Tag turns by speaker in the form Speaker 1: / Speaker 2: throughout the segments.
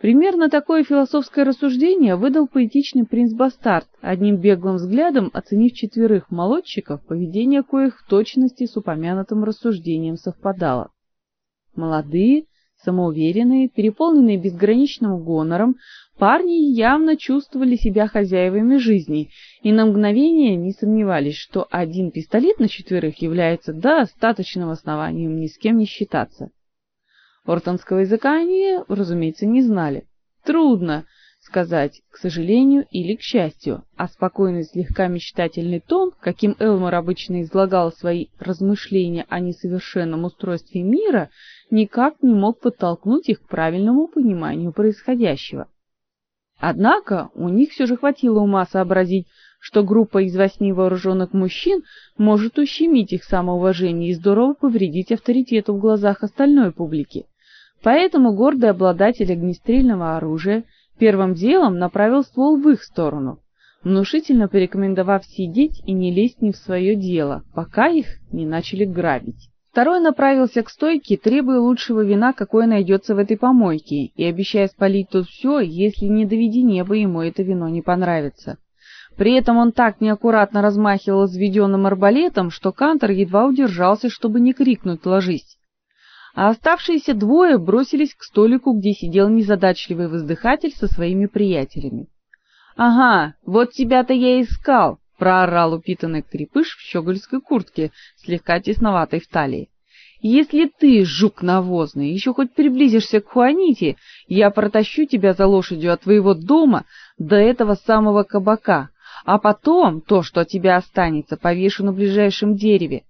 Speaker 1: Примерно такое философское рассуждение выдал поэтичный принц Бастард, одним беглым взглядом оценив четверых молодчиков, поведение коих в точности с упомянутым рассуждением совпадало. Молодые, самоуверенные, переполненные безграничным гонором, парни явно чувствовали себя хозяевами жизни и на мгновение не сомневались, что один пистолет на четверых является достаточным основанием ни с кем не считаться. Ортонского языка они, разумеется, не знали. Трудно сказать, к сожалению или к счастью, а спокойный слегка мечтательный тон, каким Элмор обычно излагал свои размышления о несовершенном устройстве мира, никак не мог подтолкнуть их к правильному пониманию происходящего. Однако у них все же хватило ума сообразить, что группа из восьми вооруженных мужчин может ущемить их самоуважение и здорово повредить авторитету в глазах остальной публики. Поэтому гордый обладатель огнестрельного оружия первым делом направил ствол в их сторону, внушительно порекомендовав сидеть и не лезть ни в свое дело, пока их не начали грабить. Второй направился к стойке, требуя лучшего вина, какое найдется в этой помойке, и обещая спалить тут все, если не доведи небо ему это вино не понравится. При этом он так неаккуратно размахивал взведенным арбалетом, что Кантор едва удержался, чтобы не крикнуть «Ложись!» а оставшиеся двое бросились к столику, где сидел незадачливый воздыхатель со своими приятелями. Ага, вот тебя-то я искал, проорал упитанный крепыш в щегольской куртке, слегка тесноватой в талии. Если ты, жук навозный, еще хоть приблизишься к Хуаните, я протащу тебя за лошадью от твоего дома до этого самого кабака, а потом то, что от тебя останется, повешу на ближайшем дереве.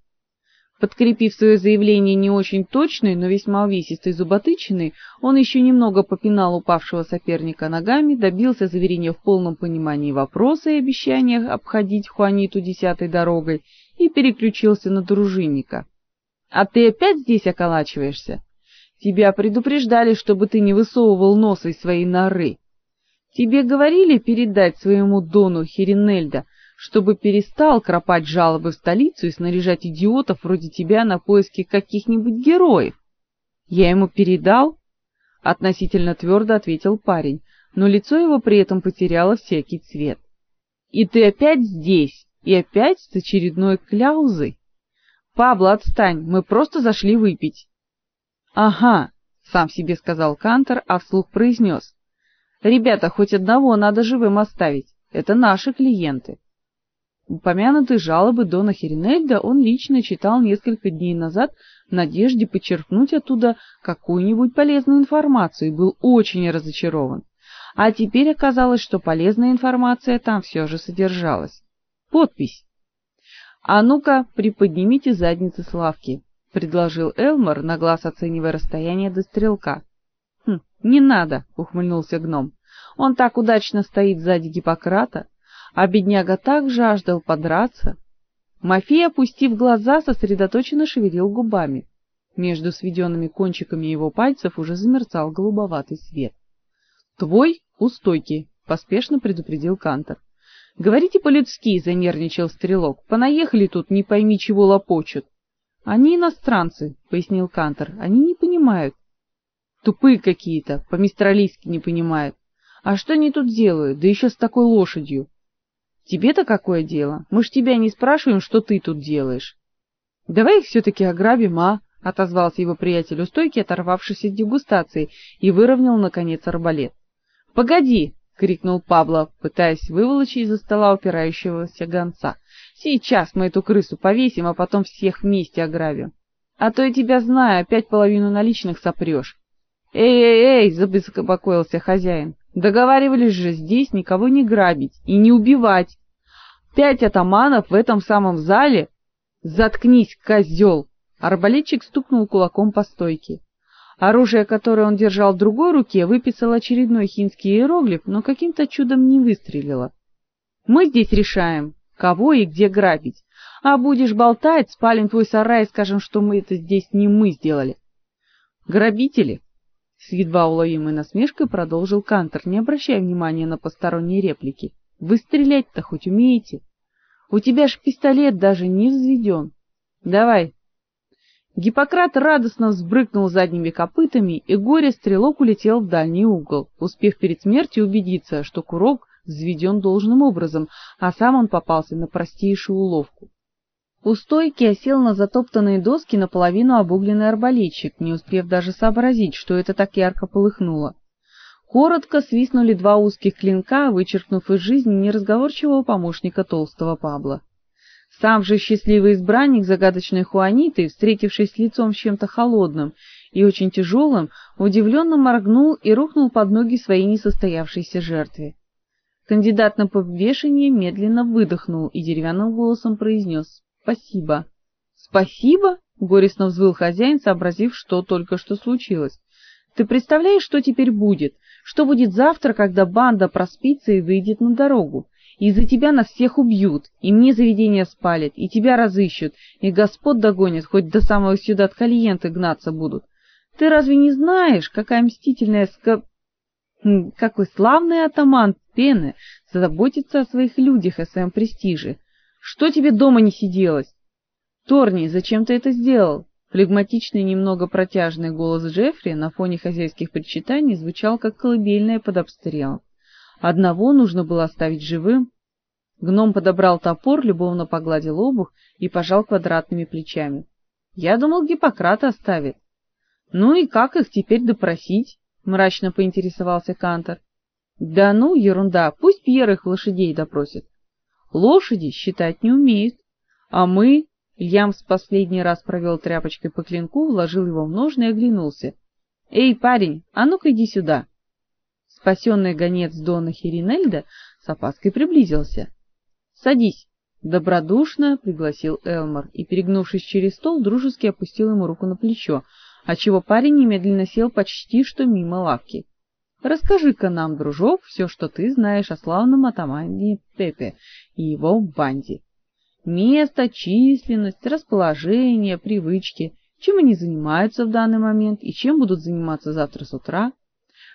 Speaker 1: Подкрепив свое заявление не очень точной, но весьма увесистой зуботычиной, он еще немного попинал упавшего соперника ногами, добился заверения в полном понимании вопроса и обещания обходить Хуаниту десятой дорогой и переключился на дружинника. «А ты опять здесь околачиваешься? Тебя предупреждали, чтобы ты не высовывал носа из своей норы. Тебе говорили передать своему дону Херинельда, чтобы перестал кропать жалобы в столицу и снаряжать идиотов вроде тебя на поиски каких-нибудь героев. Я ему передал, относительно твердо ответил парень, но лицо его при этом потеряло всякий цвет. И ты опять здесь, и опять с очередной кляузой. Пабло, отстань, мы просто зашли выпить. Ага, сам себе сказал Кантор, а вслух произнес. Ребята, хоть одного надо живым оставить. Это наши клиенты. Упомянутые жалобы Дона Херинельда он лично читал несколько дней назад в надежде почерпнуть оттуда какую-нибудь полезную информацию и был очень разочарован. А теперь оказалось, что полезная информация там все же содержалась. Подпись. А ну-ка, приподнимите задницы Славки, предложил Элмор, на глаз оценивая расстояние до стрелка. Хм, не надо, ухмыльнулся гном. Он так удачно стоит сзади Гиппократа а бедняга так жаждал подраться. Мафей, опустив глаза, сосредоточенно шевелил губами. Между сведенными кончиками его пальцев уже замерцал голубоватый свет. "Твой у стойки", поспешно предупредил Кантор. "Говорите по-людски", занервничал стрелок. "Понаехали тут, не пойми чего лопочут". "Они иностранцы", пояснил Кантор. "Они не понимают. Тупые какие-то, по-мистралийски не понимают. А что они тут делают, да еще с такой лошадью?" Тебе-то какое дело? Мы ж тебя не спрашиваем, что ты тут делаешь. Давай их все таки ограбим, а? отозвался его приятель у стойки, оторвавшись от дегустации, и выровнял наконец арбалет. Погоди, крикнул Пабло, пытаясь выволочь из-за стола упирающегося гонца. Сейчас мы эту крысу повесим, а потом всех вместе ограбим. А то я тебя знаю, опять половину наличных сопрешь. Эй, эй, эй, забеспокоился хозяин. Договаривались же здесь никого не грабить и не убивать. Пять атаманов в этом самом зале? Заткнись, козел! Арбалетчик стукнул кулаком по стойке. Оружие, которое он держал в другой руке, выписало очередной хинский иероглиф, но каким-то чудом не выстрелило. Мы здесь решаем, кого и где грабить. А будешь болтать, спалим твой сарай и скажем, что мы это здесь не мы сделали. Грабители, с едва уловимой насмешкой продолжил Кантер, не обращая внимания на посторонние реплики. Вы стрелять-то хоть умеете? У тебя ж пистолет даже не взведен. Давай. Гиппократ радостно взбрыкнул задними копытами, и горе-стрелок улетел в дальний угол, успев перед смертью убедиться, что курок взведен должным образом, а сам он попался на простейшую уловку. У стойки осел на затоптанные доски наполовину обугленный арбалетчик, не успев даже сообразить, что это так ярко полыхнуло. Коротко свистнули два узких клинка, вычеркнув из жизни неразговорчивого помощника толстого Пабла. Сам же счастливый избранник загадочной Хуаниты, встретившись лицом с чем-то холодным и очень тяжелым, удивленно моргнул и рухнул под ноги своей несостоявшейся жертве. Кандидат на повешение медленно выдохнул и деревянным голосом произнес «Спасибо». «Спасибо?» — горестно взвыл хозяин, сообразив, что только что случилось. «Ты представляешь, что теперь будет? Что будет завтра, когда банда проспится и выйдет на дорогу? Из-за тебя нас всех убьют, и мне заведение спалят, и тебя разыщут, и господ догонят, хоть до самого сюда от Кальенты гнаться будут. Ты разве не знаешь, какая мстительная ска... Хм, какой славный атаман Пены заботится о своих людях и своем престиже? Что тебе дома не сиделось? Торни, зачем ты это сделал? Флегматичный, немного протяжный голос Джеффри на фоне хозяйских причитаний звучал как колыбельная под обстрелом. Одного нужно было оставить живым. Гном подобрал топор, любовно погладил обух и пожал квадратными плечами. Я думал, Гиппократ оставит. Ну и как их теперь допросить? мрачно поинтересовался Кантор. Да ну, ерунда, пусть Пьер их лошадей допросит. Лошади считать не умеют, а мы Ямс последний раз провел тряпочкой по клинку, вложил его в ножны и оглянулся. Эй, парень, а ну-ка иди сюда. Спасенный гонец Дона Хиринельда с опаской приблизился. Садись, добродушно пригласил Элмор и, перегнувшись через стол, дружески опустил ему руку на плечо, отчего парень немедленно сел почти что мимо лавки. Расскажи-ка нам, дружок, все, что ты знаешь о славном атамане Пепе и его банде. Место, численность, расположение, привычки, чем они занимаются в данный момент и чем будут заниматься завтра с утра.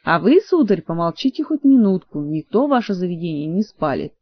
Speaker 1: А вы, сударь, помолчите хоть минутку, никто ваше заведение не спалит.